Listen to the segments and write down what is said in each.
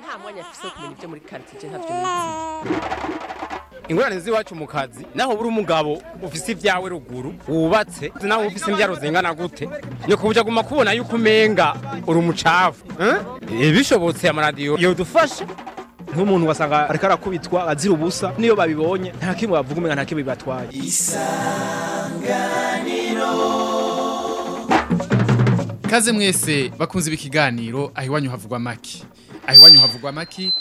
nta mwanya afite kumenya ibyo muri karitsiye ntabyo ingorane z'iwacu mu kazi naho buri umugabo ufise ibyawe ruguru wubatse naho ufise imbyaro zingana gute ni kubuja guma kubona yuko umenga uri umucafu eh? Eh, bishobotse amaradiyo yodufasha nk'umuntu wasanga ariko arakubitwa azira ubusa niyo babibonye nta kimwe bavuga umenga nta kimwe bibatwaye kaze mwese bakunze ibi kiganiro aho iwanyu havugwa make ahiwanyu havugwa amaki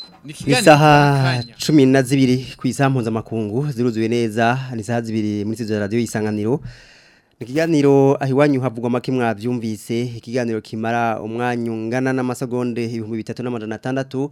isaha cumi na zibiri ku isaha mpuzamakungu ziruzuye neza ni isaha zibiri muri izo radiyo y'isanganiro ni ikiganiro ahiwanyu havugwa amaki mwabyumvise ikiganiro kimara umwanya ungana n'amasegonde ibihumbi bitatu n'amajana atandatu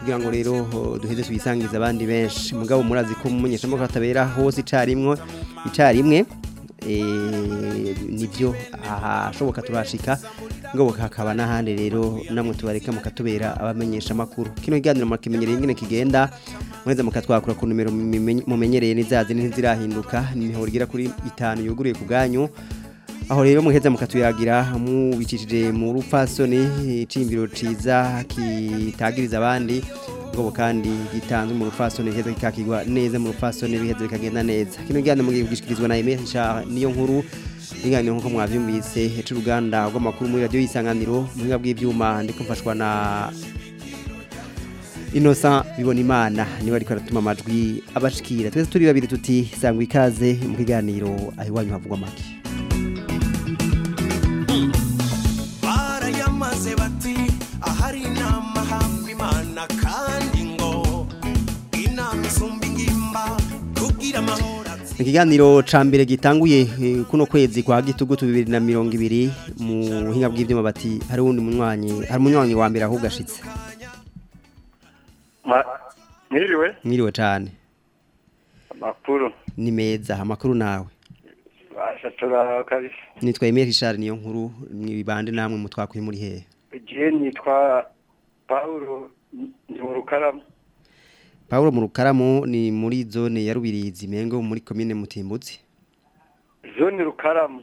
kugira ngo rero duheze tuyisangize abandi benshi mugabo murazi ko mumenyesha makuru atabera hose icarimwe icarimwe Eh, nibyo ahashoboka turashika ngoboka hakaba n'ahandi rero namwe tubareka mukatubera abamenyesha amakuru kino kiganiro mukimenyereye ingene kigenda mweze mukatwakura ku numero mumenyereye n'izazi n'izirahinduka nimihoro igira kuri itanu yuguruye ku bwanyu aho rero muheza mukatuyagira mubicishije mu rupfasoni icimbiro ciza kitagiriza abandi ngo kandi gitanzwe mu rupfasoni heza kikakirwa neza mu rupfasoni biheza bikagenda neza kino gihano mugiye na Aimé Richard niyo nkuru ingano nkuko mwavyumvise c'uruganda rw'amakuru muri radio yisanganiro muhinga bw'ivyuma ndiko mfashwa na Innocent bibona imana niwe ariko aratuma amajwi abashikira twese turi babiri tuti sangwa ikaze mu kiganiro ahiwanyu havugwa make ikiganiro ca mbere gitanguye eh, kuno kwezi kwa gitugu 2020 mu buhinga bw'ivyuma bati hari wundi munywanyi hari munywanyi wa mbere ahugashitse mwiriwe mwiriwe cyane amakuru ni meza amakuru nawe nitwa Emile Richard niyo nkuru mwibande namwe mutwakuye muri hehe je nitwa Paulo ndi mu rukarama Paulo mu rukaramu ni muri zone ya Rubirizi mengo muri commune Mutimbutsi Zone rukaramu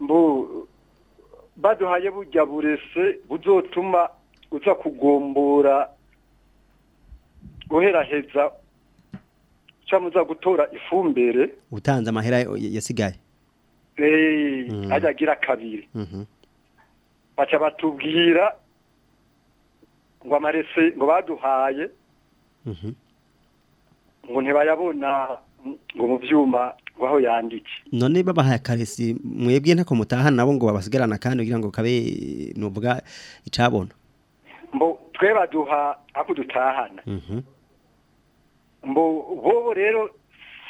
mbu baduhaye bujya burese buzotuma uza kugombora guheraheza cyangwa uza gutora ifumbire utanze amahera yasigaye mm. ajya agira kabiri mm-hmm. baca batubwira ngo amarese ngo baduhaye mm-hmm. ngo ntibayabona ngo mu byuma waho yandike none babahaye akaresi mwebwe ntako mutahana nabo ngo babasigarana kandi kugira ngo kabe nubwa icabona mbo twe baduha ako mhm. mbo bobo rero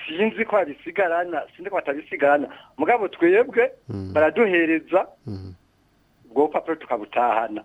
sinzi ko babisigarana sinzi ko batabisigarana mugabo twebwe mhm. baraduhereza mhm. ubwo bupapuro tukabutahana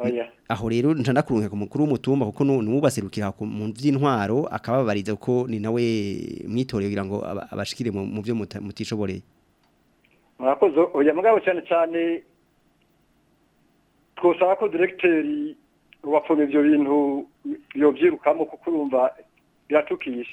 oya aho rero ntanda kurunka ku mukuru w'umutumba kuko nubaserukira mu vy'intwaro akababariza ko ni nawe mwitoreye kugira ngo abashikire mu byo mutishoboreye murakoze oya mugabo cyane cyane twosaba ko directeur wapfuna ibyo bintu yobyirukamo kuko urumva biratukisha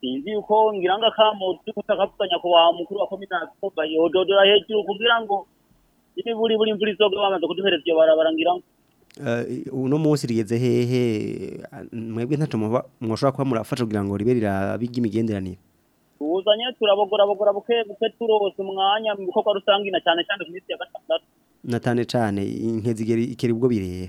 sinzi yuko ngira ngo akamo turi gutaka ku mukuru wa komine akobwa yododora hejuru kugira ngo niburi buri imvura izogwa bamaze kuduhereza iyo barabara ngira ngo Eh, uno munsi rigeze hehe mwebwe ntacyo mwashobora kuba murafasha kugira ngo ribe rirabiga imigenderanire ubuzanye turabogorabogora buke buke turose umwanya mu bikorwa rusange na cyane cyane ku minsi ya gatandatu na cyane cyane nk'izigera ikera ubwo birehe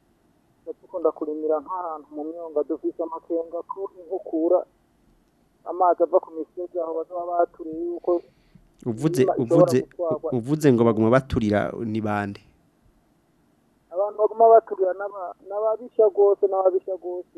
dukunda kurimira nk'ahantu mu myonga dufise amakenga ko inkukura amazi ava ku misozi aho bazaba baturiye yuko uvuze uvuze uvuze ngo baguma baturira ni bande abantu baguma baturira n'ababisha rwose n'ababisha rwose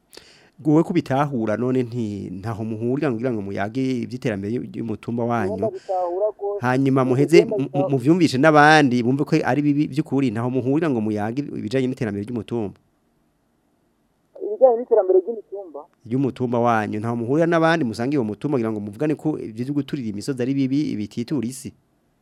guwe kubitahura none nti ntaho muhurira ngira ngo muyage ibyiterambere y'umutumba wanyu hanyuma muheze muvyumvishe nabandi bumve ko ari bibi byukuri ntaho muhurira ngo muyage ibijanye n'iterambere ry'umutumba ibijanye n'iterambere ry'umutumba y'umutumba wanyu ntaho muhurira nabandi musangiye uwo ngira ngo muvugane ko ibyo guturira imisozi ari bibi ibititura isi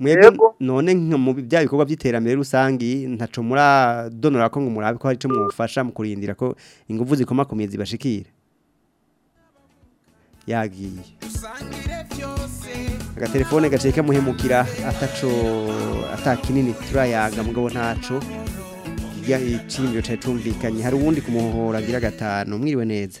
mwebwe none mu bya kuba by'iterambere rusange ntaco donora ko ngo ko hari icyo mwufasha mu kurindira ko ingufu zikomakomeye zibashikira yagiye agatelefone gaciye kamuhemukira ataco atakinini turayaga mugabo ntaco kijya icimiro cari cumvikanye hari uwundi kumuhohora agira gatanu mwiriwe neza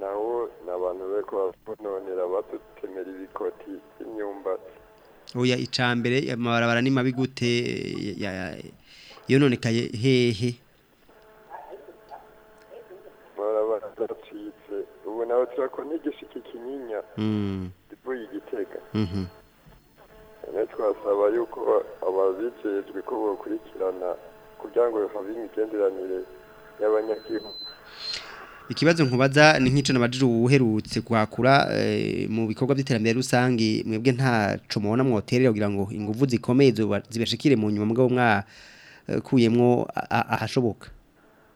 nawo ni abantu be kubafunonera ibikoti by'imyumbati oya icambere amabarabara ni mabi gute yononekaye hehe amabarabara aratwitse ubu nawe turakora n'igishiki kinyinya hmm. Mhm. twasaba yuko ababikejwe ko bakurikirana kugira ngo habe imigenderanire y'abanyagihugu ikibazo nkubaza ni nk'ico nabajije uherutse kwakura eh, mu bikorwa by'iterambere rusange mwebwe ntaco mubona mwoterera kugira ngo inguvu zikomeye zibashikire mu nyuma mugabo mwa eh, kuyemwo ahashoboka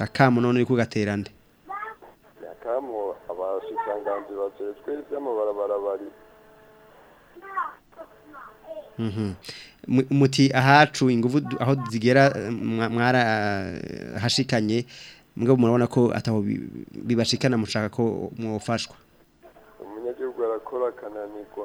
akamu none uri kugatera nde akamu abashikiranganzi bajejwe iby'amabarabara bari hmm. muti ahacu ingufu aho zigera mwara eh, hashikanye mugabo murabona ko ataho bibashikana mushaka ko mwofashwa umunyagihugu arakora akananirwa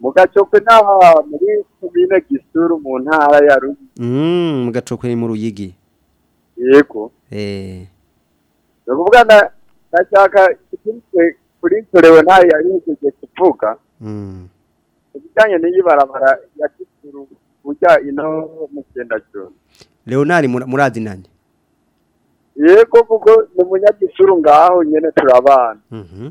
mu gacokwe n'aha muri komine gisuru mu ntara ya ruyigi mu gacokwe ni mu ruyigi yego ni ukuvuga ndashaka kuri nsorewe ntayo yahejeje kuvuga ibijyanye n'iyi barabara ya gisuru ujya ino mu cyenda joro leonard murazi nanjye yego kuko ni munyagisuru ngaho nyene turi abana mhm.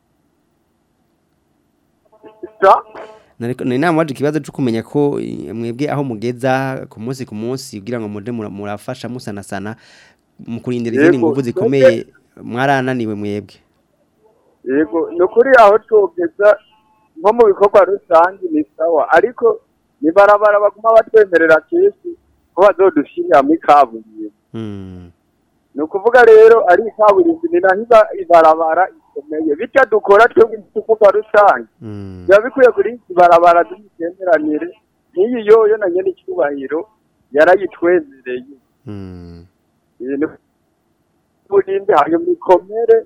ni inama waje ikibazo cyo kumenya ko mwebwe aho mugeza ku munsi ku munsi kugira ngo muje murafasha sana mu kurindira izindi zikomeye mwarananiwe mwebwe yego ni aho twogeza nko mu bikorwa rusange ni sawa ariko ni barabara baguma batwemerera kenshi ko bazodushirira muri kaburimbo ni ukuvuga rero ari inkaburimbi ni naho ibarabara ikomeye bityo dukora twebwe imifuka rusange mm. biba bikwiye kuri ibarabara dutemeranire nk'iyi yoyo na nyine icyubahiro yarayitwezereye mm. burinde hanyuma ikomere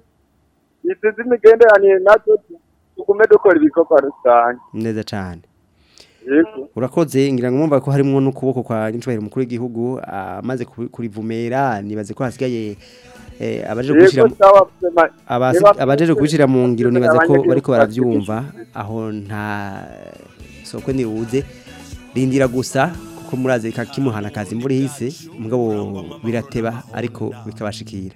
izi z'imigenderanire natwe tugume dukora ibikorwa rusange neza cyane urakoze ngira ngo mwumva ko harimo n'ukuboko kwa nyinshobora umukuru w'igihugu ah, amaze kurivumera nibaze ko hasigaye eh, abajeje kubishyira mu ngiro nibaze ko bari ko barabyumva aho nta soko ntiwuze rindira gusa kuko muraze kakimuhana akazi imvura ihise umugabo birateba ariko bikabashikira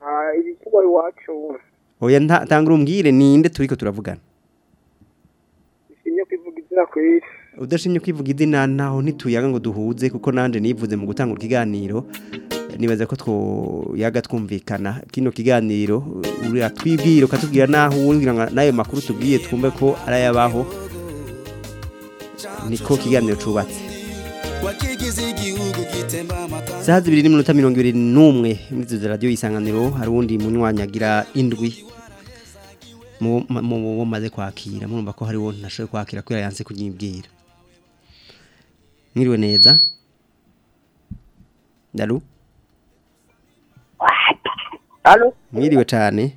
ah, ibikuba iwacu oya ntangura umbwire ni ninde turiko turavugana udashimye kwivuga izina naho ntituyaga ngo duhuze kuko nanjye nivuze mu gutanga ikiganiro nibaza ko twoyaga twumvikana kino kiganiro uratwibwira ukatubwira naho wumvira n'ayo makuru tubwiye twumbe ko arayabaho niko kiganiro cyubatse saa zibiri n'iminota mirongo n'umwe muri izo radiyo y'isanganiro hari uwundi munyanyagira indwi mu maze kwakira murumba ko wonta ntashoboye kwakira kubera yanze kunyibwira mwiriwe neza daru mwiriwe tane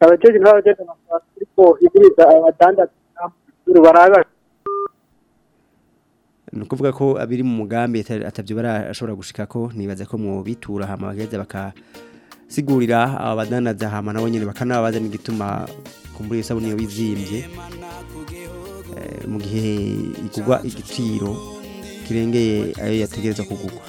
abajejwe intwaro bageze mu ariko abadandaza barabe ni ukuvuga ko abiri mu mugambi atabyo barashobora gushika ko nibaza ko mu bitura hama bagaheza bakasigurira abadandaza hama nabo nyine bakanababaza n'igituma kumbura iyo sabune iyo bizimbye mu gihe igurwa igiciro kirengeye ayo yategereza kugurwa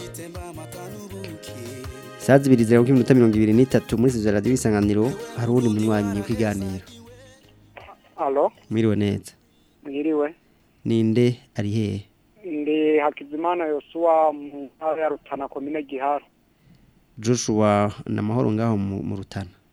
saa zibiri zirindwi n'iminota mirongo ibiri n'itatu muri izo radiyo isanganiro hari uwundi munywanyi w'ikiganiro mwiriwe neza mwiriwe ninde ari hehe ndi hakizimana yosuwa mu ntara ya rutana komine giharo joshua ni amahoro ngaho mu rutana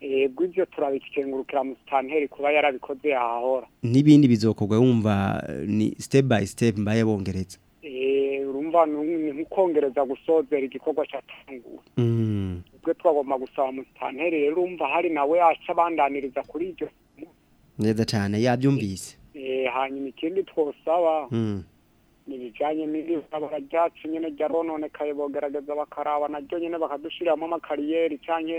yego ibyo turabikengurukira musitanteri kuba yarabikoze yahahora n'ibindi bizokorwa wumva ni step by step mbaye bongereza twumva ntimukongereza um-, gusozera igikorwa cyatanguwe mm. twe twagomba gusaba mutantere rero urumva hari nawe aca abandaniriza kuri iryo neza cyane yabyumvise eh, hanyuma ikindi twosaba mm. ni ibijyanye n'ibabara ryacu nyine rya bogerageza bakaraba naryo nyine bakadushyiramo amakariyeri cyangwa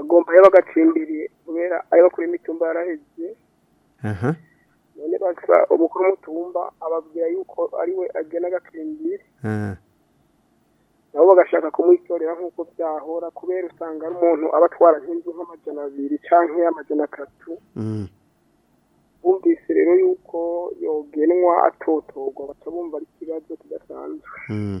agomba yabaga cimbiri ayo bakuri mitumba yaraheze aha none basa umukuru mutumba ababwira yuko ari agena gacimbiri aha nabo bagashaka kumwitorera nk'uko byahora kubera usanga ari umuntu abatwara nk'inzu nk'amajana abiri cyangwa y'amajana atatu mm. bumvise rero yuko yogenwa atotogwa baca bumva ari ikibazo kidasanzwe hmm.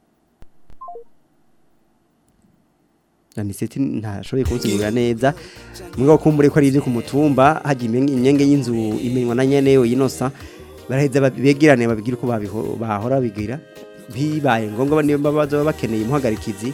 aniseti ntashoboye kuwusigurira neza mugabo kumbure ko ari ibyo ku mutumba hajya imyenge y'inzu imenywa na nyene yo yinosa baraheza begirane babigira uko bahora bigira bibaye ngombwa niba baza bakeneye umuhagarikizi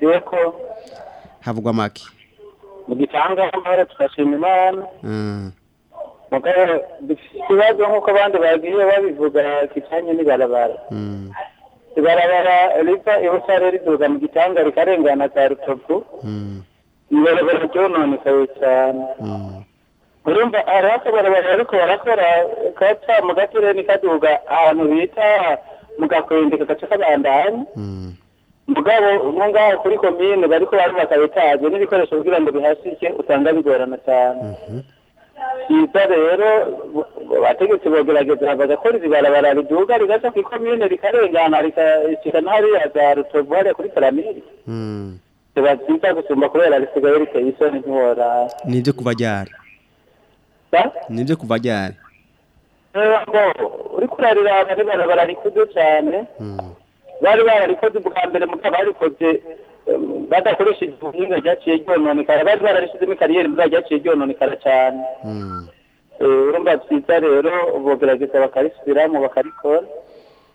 yego havugwa make mu gitanga amahoro turashima imana ah. dufite ikibazo nk'uko abandi bagiye babivuga kijyanye n'ibarabara hmm. ibarabara riva ibusare riduga mu gitanga rikarengana za rutovu hmm. ibarabara ryononekaye cyane urumva hari hmm. akabarabara ariko barakora kaca mu gatureni kaduga ahantu bita mu gakwende kagace k'abandanya mugabo ubu ngaho kuri komine bari barubaka bitaje n'ibikoresho kugira ngo bihashike usanga bigorana cyane mhm. byiza rero abategetsi bagerageza bagakora izi barabara riduga rigaca ku ikomine rikarengana rikashyika no za rutovu kuri piramide biba hmm. byiza gusumba kubera risigaye riteye isoni ntiworara ni ibyo kuva ryari ni kuva ryari eh, uri kurarira ahantu ari barabara rikuze cyane hmm. bari bararikoze ubwa mbere mugabo barikoze badakoresheje ubuhinga ryaciye ryononekara bari bararishizemo ikariyeri muzajya ryaciye ryononekara cyane hmm. eh, urumva byiza rero bogerageza bakarisubiramo bakarikora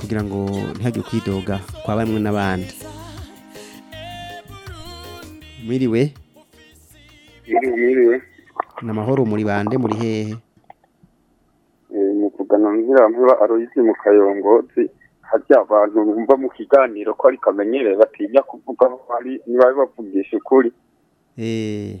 kugira ngo ntihagire kwidoga kwa bamwe n'abandi mwiriwe mwiriwe ni amahoro muri bande muri hehe eh, ni kugana nzira mvuba aroyisi mu kayongozi harya abantu bumva mu kiganiro ko ari kamenyereye batinya kuvuga niba bavugisha ukuri eh.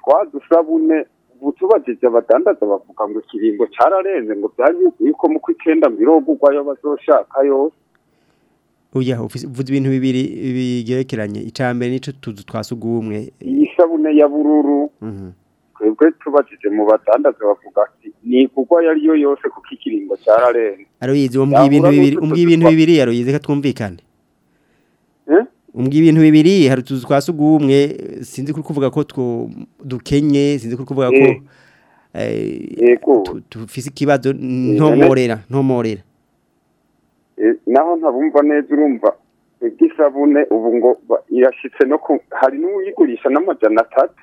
twadusabune ubutubagije abadandaza bavuga ngo ikiringo cyararenze ngo byagiye ko mu kw'icyenda mirongo ugwayo bazoshaka yose uya uvuze ibintu bibiri bigerekeranye icambere nico tuzu twasugumwe isabune ya bururu mm twebwe tubajije mu batandatu bavuga ati ni kugwa yariyo yose kuko ikiringo cyararenze aruyizi umbwiye ibintu bibiri umbwiye ibintu bibiri aruyizi ko twumvikane hm? umbwiye ibintu bibiri hari utuzu twa sugumwe sinzi ko kuvuga ko dukenye sinzi ko kuvuga ko hm. eh, tufise ikibazo ntomorera ntomorera eh, naho ntabumva neza urumva bw'isabune ubu ngo irashyitse no hari n'uwuyigurisha n'amajana atatu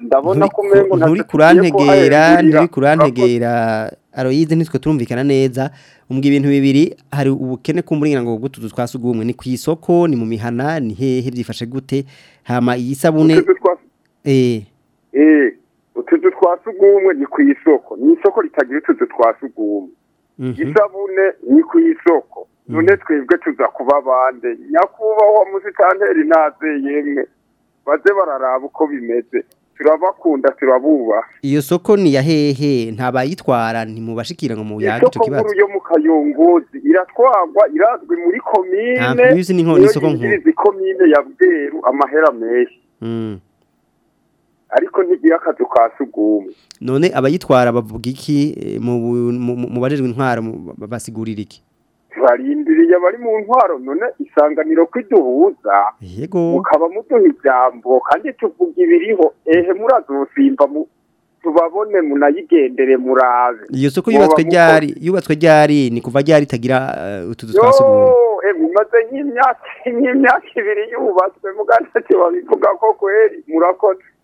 ndabona ko umengo nturi kurantegera nturi kurantegera aroyize nitwe turumvikana neza umbwa ibintu bibiri hari ubukene ku k'umuringa ngo gutuzu twasugumwe ni ku isoko ni mu mihana ni hehe byifashe gute hama iyi sabune eh eh utuzu twasugumwe ni ku isoko ni isoko ritagira utuzu twasugumwe mhm. isabune ni ku isoko mhm. none twebwe tuza kuba bande nyakubahwa musitanteri naze yemwe baze bararaba uko bimeze turabakunda turabubaha iyo soko ni iya hehe ntabayitwara ntimubashikira ngo muyage icyo kibazo yo mu kayunguzi iratwagwa irazwi muri komine niyo yinjiriza komine ya bweru amahera menshi hmm. ariko ntigira akazu ka sugumwe none abayitwara bavuga iki eh, mu bajejwe intwaro basigurira iki turarindiriye abari mu ntwaro none isanganiro kwiduhuza iduhuza mukaba muduha ibyambo kandi tuvuga ibiriho ehe murazosimba tubabone munayigendere murabe iyo soko yubatswe ryari yubatswe ryari ni kuva ryari itagira uh, utuzu twasugumwe bimaze eh, nk'imyaka ibiri yubatswe mugandazi babivuga ko kweri murakoze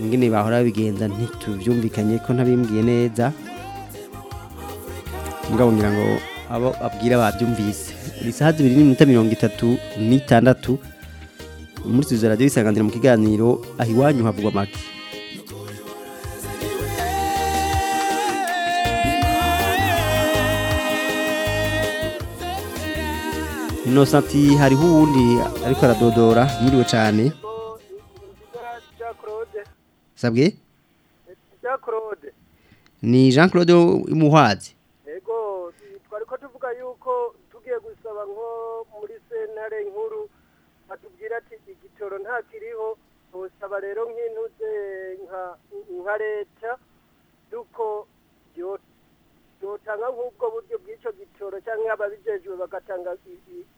ingene bahora bigenza ntitubyumvikanye ko ntabimbwiye neza mugabo ngira ngo abo abwira babyumvise ni saa zibiri n'iminota mirongo itatu n'itandatu muri studio radio isanganire mu kiganiro aho iwanyu havugwa make inosanti hariho uwundi ariko aradodora yiriwe cyane sabwe ni jean claude muhwazi yego twari ko tuvuga yuko tugiye gusaba nko muri senare nkuru ntakiriho usaba rero nk'intuze nka leta yuko yotanga nk'ubwo buryo bw'icyo gitoro cyangwa ababijejwe bagatanga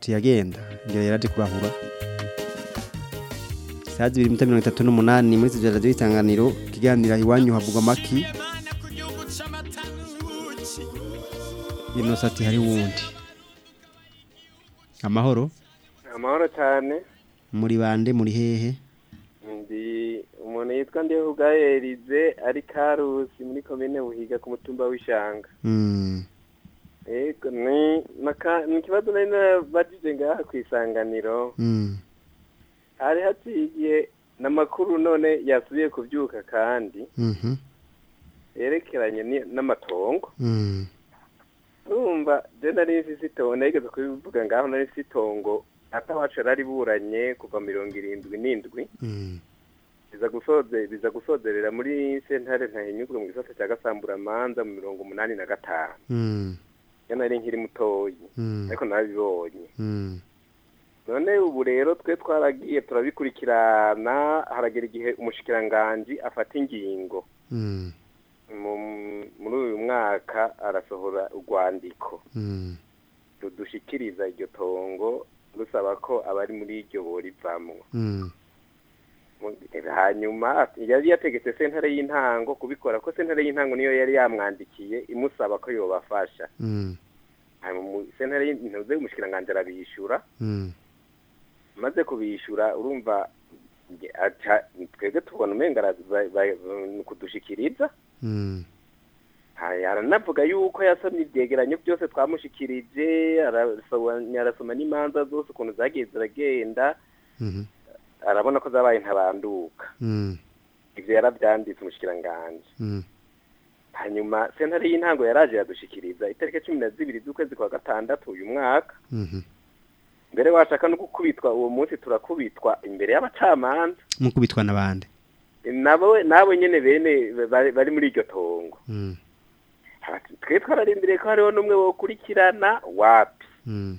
tuyagenda imbere yaraje kurahura isaha zibiri iminota mirongo itatu n'umunani muri sida radiyo isanganiro ikiganira iwanyu havugwa amaki ati hari wundi amahoro amahoro cyane muri bande muri hehe ndi umuntu yitwa ndi erize ari karusi muri komine buhiga ku mutumba w'ishanga ni ikibazo nari nabajije ngaha ku isanganiro hari haciye n'amakuru none yasubiye kubyuka kandi yerekeranye n'amatongo urumva je nari mfise itongo nageze kubivuga ngaho nari mfise atawacu yari buranye kuva mirongo irindwi n'indwi mm. biza gusozerera muri sentare ntahinyuzwe mu gisate cya gasamburamanza mu mirongo umunani na gatanu mm. iyo nari nkiri mutoyi mm. ariko nabibonye none ubu rero twe twaragiye turabikurikirana haragera igihe umushikiranganji afata ingingo muri uyu mwaka arasohora urwandiko rudushikiriza iryo tongo musaba ko abari muri iryo borivamo hmm. hanyuma yari yategetse sentare y'intango kubikora ko sentare y'intango niyo yari yamwandikiye imusaba ko yobafasha hmm. sentare y'intango y'umushikiranganji arabishyura hmm. maze kubishyura urumva twebwe tubona umenga kudushikiriza aranavuga yuko yasomye ibyegeranyo byose twamushyikirije arasoma n'imanza zose ukuntu zagiye ziragenda mhm. arabona ko zabaye ntabanduka mhm. ibyo yarabyanditse umushyikiranganje mhm. hanyuma sentare y'intango yaraje yadushyikiriza itariki cumi na zibiri z'ukwezi kwa gatandatu uyu mwaka mbere washaka no gukubitwa uwo munsi turakubitwa imbere y'abacamanza mukubitwa n'abandi nabo nyine bene bari muri iryo tongo twe twararindiriye ko hariho n'umwe wokurikirana wapi hmm.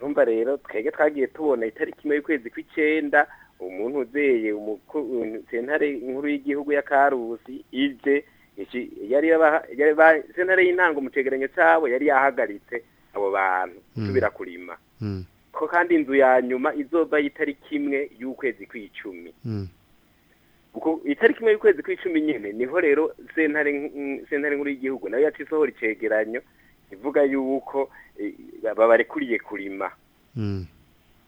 numva rero twege twagiye tubona itariki imwe y'ukwezi kw'icyenda umuntu uzeye sentare nkuru y'igihugu ya karusi ije sentare y'intango mu cyegeranyo cyabo yari yahagaritse abo bantu tubira hmm. kurima hmm. ko kandi inzu ya nyuma izoba y'itariki imwe y'ukwezi kw'icumi itariki imwe y'ukwezi kw'icumi nyine niho rero sentare nkuru y'igihugu nayo yacu isohora ivuga yuko eh, babarekuriye kurima hmm.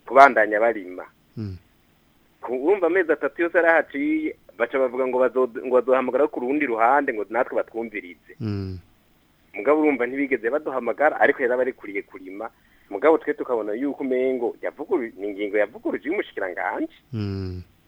kubandanya barima hmm. urumva amezi atatu yose arahaciye baca bavuga ngo baduhamagara ku rundi ruhande ngo natwe batwumvirize hmm. mugabo urumva ntibigeze baduhamagara ariko yari abarekuriye kurima mugabo twe tukabona yuko umengo ni ingingo yavuguruje y'umushyikiranganje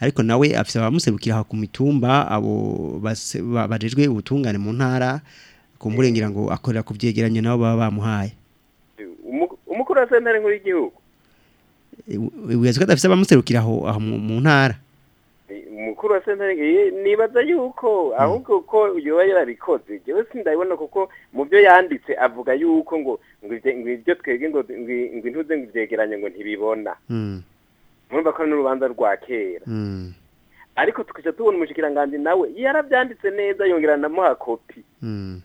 ariko nawe afite abamuserukira ku mitumba abo bajejwe ubutungane mu ntara kumburengira eh. ngo akorera ku nabo baba bamuhaye umukuru wa sentare nkuru y'igihugu wese ko abamuserukira aho mu ntara eh, umukuru wa sentare nibaza yuko hmm. ahubwo ko yoba yarabikoze yewe sindabibona kuko mu byo yanditse avuga yuko ngo ngo ibyo twebwe ngo ngo intuze ngo ibyegeranyo ngo ntibibona hmm. mwumva ko n'urubanza rwa kera hmm. ariko tukajya tubona umushikiranganzi nawe yarabyanditse neza yongera ndamuha kopi hmm.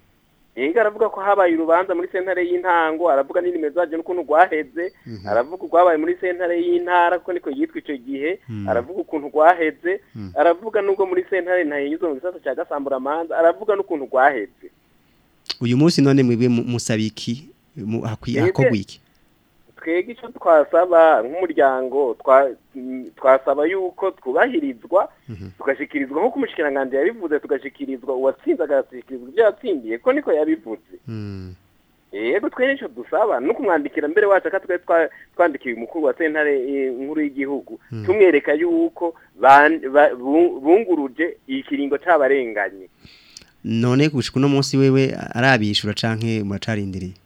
yego aravuga ko habaye urubanza muri sentare y'intango aravuga n'inimero zabyo n'ukuntu rwaheze hmm. aravuga urwabaye muri sentare y'intara kuko niko yitwa icyo gihe aravuga ukuntu rwaheze aravuga n'ubwo muri sentare ntayinyuzwe mu gisata cya gasamburamanza aravuga n'ukuntu rwaheze uyu munsi none mwebwe musabiki hakorwa iki twebwe icyo twasaba nk'umuryango twasaba yuko twubahirizwa mhm. tugashyikirizwa nk'uko umushyikirangantego yabivuze tugashyikirizwa uwatsinze agashyikirizwa ibyo yatsindiye ko niko yabivuze yego hmm. twe nicyo dusaba no kumwandikira mbere wacu twari twandikiye umukuru wa sentare eh, nkuru y'igihugu hmm. tumwereka yuko bunguruje ikiringo cy'abarenganye none gushika uno munsi wewe arabishura canke muracarindiriye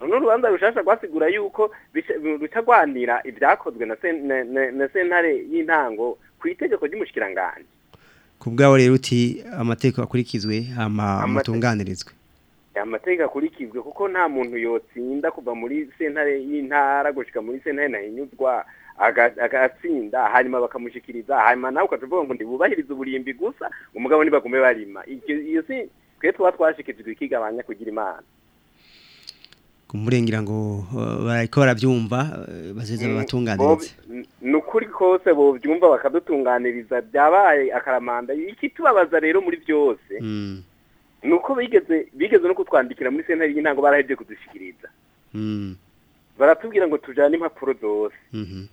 runo rubanza rushasha rwasigura yuko rutagwanira ibyakozwe na sentare y'intango ku itegeko ry'umushyikirangantzi ku bwawe rero uti amategeko akurikizwe amatunganirizwe amategeko akurikizwe kuko nta muntu yotsinda kuva muri sentare y'intara gushyika muri sentare ntahinyuzwa agatsinda hanyuma bakamushyikiriza hanyuma nawe ukavuga ngo ntibubahirize uburimbi gusa umugabo ntibagume barima iyo si twe tuba twashyikirijwe ikigabanya kugira imana kumurengera ngo uh, barakora byumva uh, bazeze mm, babatunganiriza mm, nukuri kose bo byumva bakadutunganiriza byabaye akaramanda ikitubabaza rero muri byose mm. nuko bigeze bigeze no kutwandikira muri sentare y'intango barahebye kudushikiriza baratubwira ngo tujane impapuro zose mm-hmm.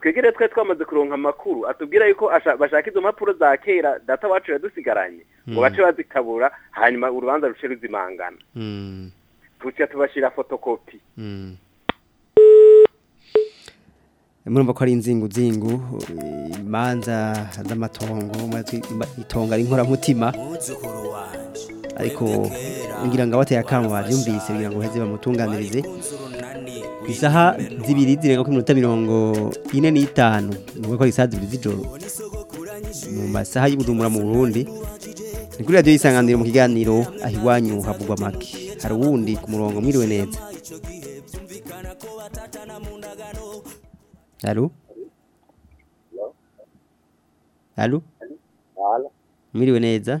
twegere twe twamaze kuronka amakuru atubwira yuko bashaka izo mpapuro za kera data wacu yadusigaranye ngo bace bazitabura hanyuma urubanza ruce ruzimangana tujya tubashyira fotokopi hmm. murumva ko ari inzinguzingu imanza z'amatongo itonga ari inkoramutima ariko ngira ngo abateye akantu babyumvise kugira ngo uheze bamutunganirize isaha zibiri zirenga ku minota mirongo ine n'itanu ni ko ari isaha zibiri z'ijoro mu masaha y'ubujumbura mu burundi ni kuri radiyo y'isanganiro mu kiganiro aho iwanyu havugwa amagi hari uwundi ku murongo mwiriwe neza halo halo mwiriwe neza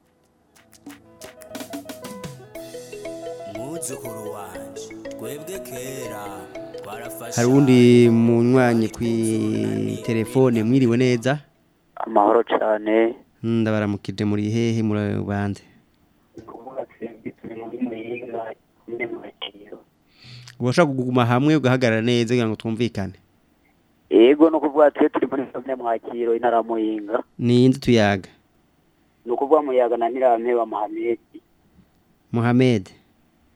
hari uwundi munywanyi ku telefone mwiriwe neza amahoro cyane ndabaramukije muri hehe murabanze ushaka kuguma hamwe ugahagarara neza kugira ngo twumvikane yego ni ukuvuga twe turi muri komine mwakiro intara muyinga ni inzu tuyaga ni ukuvuga muyaga na nirame wa muhamedi muhamedi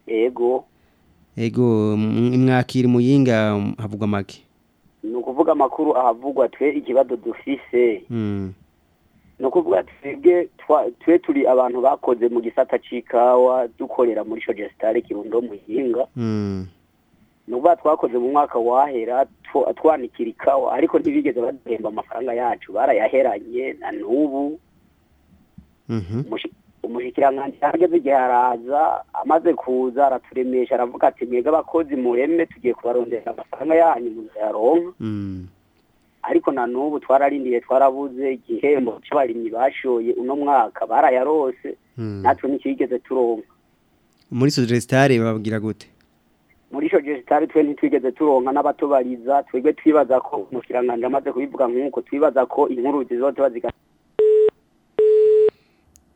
yego yego mwakira muyinga havugwa make ni ukuvuga amakuru ahavugwa twe ikibazo dufise hmm. ni ukuvuga twebwe twe turi abantu bakoze mu gisata cy'ikawa dukorera muri shogesitari kirundo muhinga hmm. ni twakoze mu mwaka wahera twanikira ikawa ariko ntibigeze baduhemba amafaranga yacu barayaheranye na n'ubu mhm. umushyikirangantego ageze igihe araza amaze kuza araturemesha aravuga ati mwebwe abakozi mureme tugiye kubarondera amafaranga yanyu muzayaronka mm. ariko na n'ubu twararindiye twarabuze igihembo cy'abarimyi bashoye uno mwaka barayarose mm. natwe ntikigeze turonka muri sodresitare babwira gute muri icyo gihe kitari twe ntitwigeze turonka n'abatubariza twebwe twibaza ko umushyiranganje amaze kubivuga nk'uko twibaza ko inkuru zizote baziga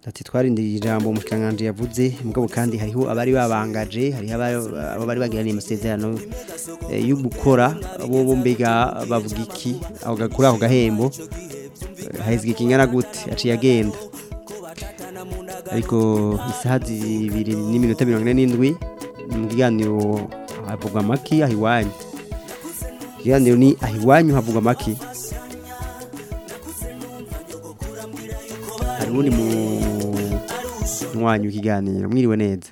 ati twarindiye ijambo umushikanganje yavuze mugabo kandi hariho abari babangaje hariho abo bari bagiranye amasezerano eh, y’ubukora gukora bo mbega bavuga iki aho gakura aho gahembo eh, hahizwe ikingana gute aciye agenda ariko isaha zibiri n'iminota mirongo ine n'indwi mu kiganiro havugwa amaki aha iwanyu ni aha iwanyu havugwa amaki hari uwundi munywanyi w'ikiganiro mwiriwe neza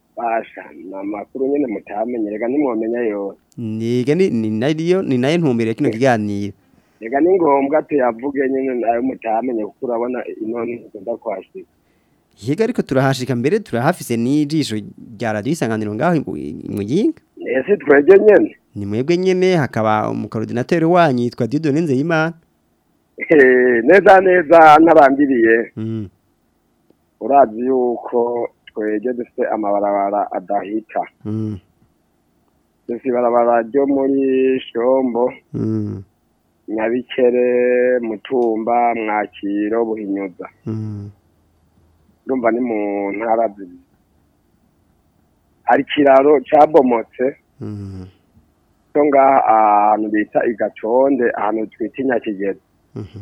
ni amakuru nyine mutamenye reka yose ni nayo ntumbere kino kiganiro reka ni ngombwa tuyavuge nyine nayo mutamenye kuko urabona inone tugenda kuhashyira higa ariko turahashika mbere turahafise n'ijisho rya radiyo isanganiro ngaho mu ese twege nyine ni mwebwe nyine hakaba umukorodinateri wanyu yitwa dido n'inzeyimana eh, neza neza ntabangiriye hmm. urazi yuko twege dufite amabarabara adahita hmm. dufite ibarabara ryo muri shombo hmm. nyabikere mutumba mwakiro buhinyuza ndumva ni mu ntara zibiri hari ikiraro cyabomotse so ngaha ahantu bita igaconde ahantu twita inyakigezi mhm.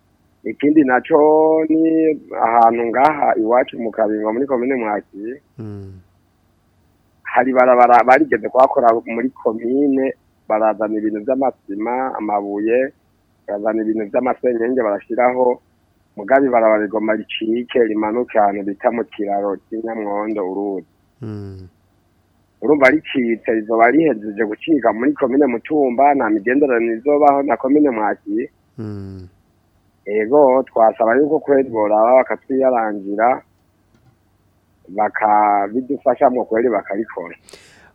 ikindi nacyo ni ahantu ngaha iwacu mu kabingwa muri komine mwaki hmm. hari barabara barigeze kwakora muri komine barazana ibintu by'amasima amabuye barazana ibintu by'amasenyenge barashyiraho mugabe barabara igoma ricike rimanuka ahantu bita mu kiraro cy'inyamwondo uruzi hmm. urumva ricitse rizoba rihejeje gucika muri komine mutumba nta migenderanire izobaho na komine mwakire ego twasaba yuko kweli boraba bakatwiyarangira bakabidufasha mu kweli bakabikora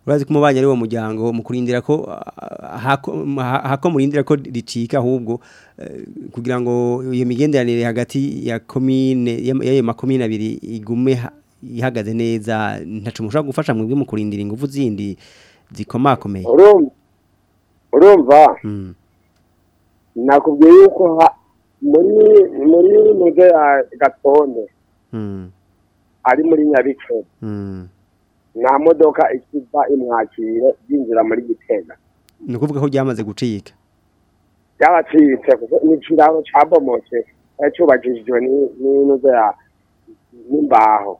urazi ko umubanye ari muryango mu kurindira ko hako murindira ko ricika ahubwo eh, kugira ngo iyo migenderanire hagati ya komine y'ayo makomine abiri igume ihagaze neza ntacu mushobora gufasha mwebwe mu kurindira ingufu zindi zikomakomeye urumva hmm. nakubwiye yuko muri hmm. muze hmm. eh, ya gatonde ari muri nyabice nta modoka ikiva imwakire yinjira muri gitega ni ukuvuga hmm. ko ryamaze gucika ryabacitse kuko eh, n'ikiraro cyabomotse cyubakishijwe n'inoze ya n'imbaho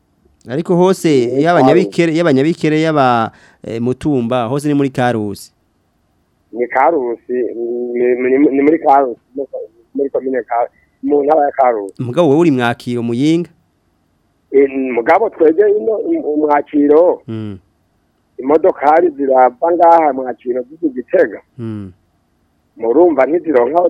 ariko hose y'abanyabikere y'abanyabikere yabamutumba hose ni muri karusi ni karusi ni muri karusi muri komine ka mu ntara ya Karusi mugabo wowe uri mwakiro muyinga mugabo twebwe ino mwakiro hmm. imodokari zirava ngaha mwakiro zizi gitega hmm. murumva ntizironka aho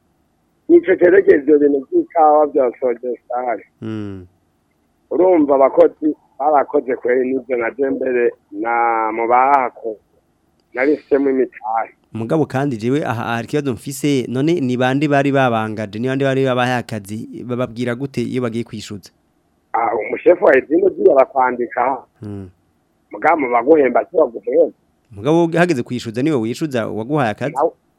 nicyo cyerekeza ibyo bintu by'ikawa bya sodesitari mm. urumva abakozi barakoze kweri n'ibyo na dembere na mubako bahako na lisitemu mugabo kandi jewe aha hari kibazo mfise none ni bandi bari babangaje ni bandi bari babaye akazi bababwira gute iyo bagiye kwishuza ah umushefu wa izindi ziya bakwandika mm baguhemba cyo guhemba mugabo hageze kwishuza niwe wishuza waguhaye akazi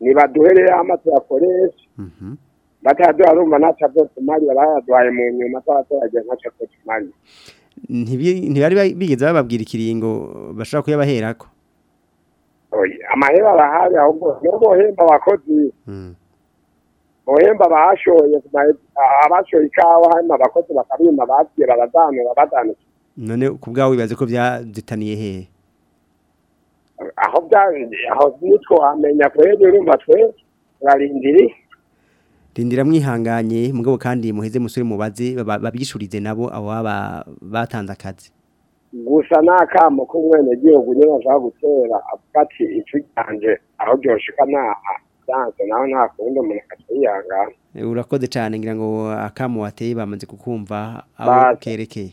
ntibaduhereye ama tuyakoreshe batayaduha rumva ntaca byose mari barayaduhaye mu nyuma z'abaturage ntaca byose mari ntibari bigeze bababwira ikiringo bashobora kuyabaherako amahera arahari ahubwo nibo bohemba abakozi mm. muhemba bashoye abashoye ikawa hano abakozi bakarima bagiye baradanura badanura none ku bwawe wibaze ko byazitaniye hehe aho aho nitwo wamenya kubera urumva twe turarindiriye rindira mwihanganye mugabo kandi muheze musore mubaze babyishurize nabo aho baba batanze akazi gusa ni akamo k'umwenegihugu nyine ashaka gutera avuga icyo cyanje aho byoshika ni aha usanzwe nawe nta umuntu akatwiyangana eh, urakoze cyane ngira ngo akamu wateye bamaze kukumva aho kerekeye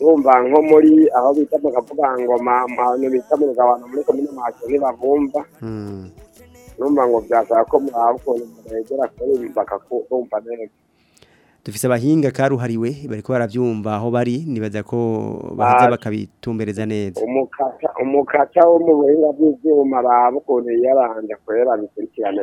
bumva nko muri aho bita mu kavugangoma mu hantu bita mu rugabano muri komine mahashyo ntibabumva hmm. numva ngo byasaba ko muhabwa ukuntu muregera kuri bakakumva neza dufise abahinga karuhariwe bariko barabyumva aho bari nibaza ko bahaza bakabitumbereza neza umukata wo mu buhinga bw'ivyuma baba ukuntu yaranja kwera bikurikirane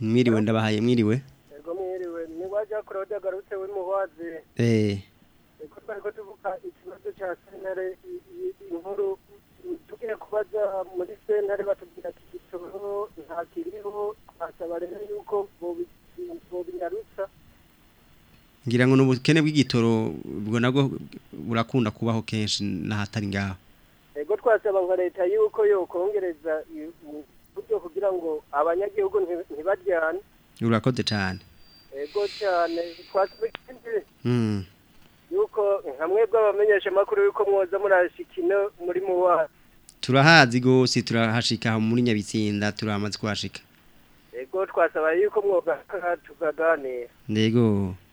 mwiriwe ndabahaye mwiriwe mwiriwe ni wajya kurode garutse w'imuhozi eee eh. twari tuvuga ikibazo cya sentare inkuru tugiye kubaza muri sentare batubwira ati igisoro nta twasaba rero yuko bobinyarutsa ngira ngo n'ubukene bw'igitoro ubwo nabwo burakunda kubaho kenshi n'ahatari ngaho ego twasaba nka leta yuko yokongereza uburyo kugira ngo abanyagihugu ntibajyane urakoze cyane ego cyane twasaba ikindi hmm. yuko nka mwebwe abamenyeshamakuru yuko mwoza murahashika ino muri mu wacu turahazi rwose turahashika muri nyabitsinda turamaze kuhashika yego twasaba yuko mwoga tukaganira yego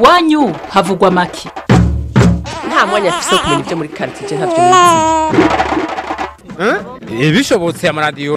wanyu havugwa maki nta mwanya afise kumenya ibyo muri quartier ntavyo ibishobotse amaradiyo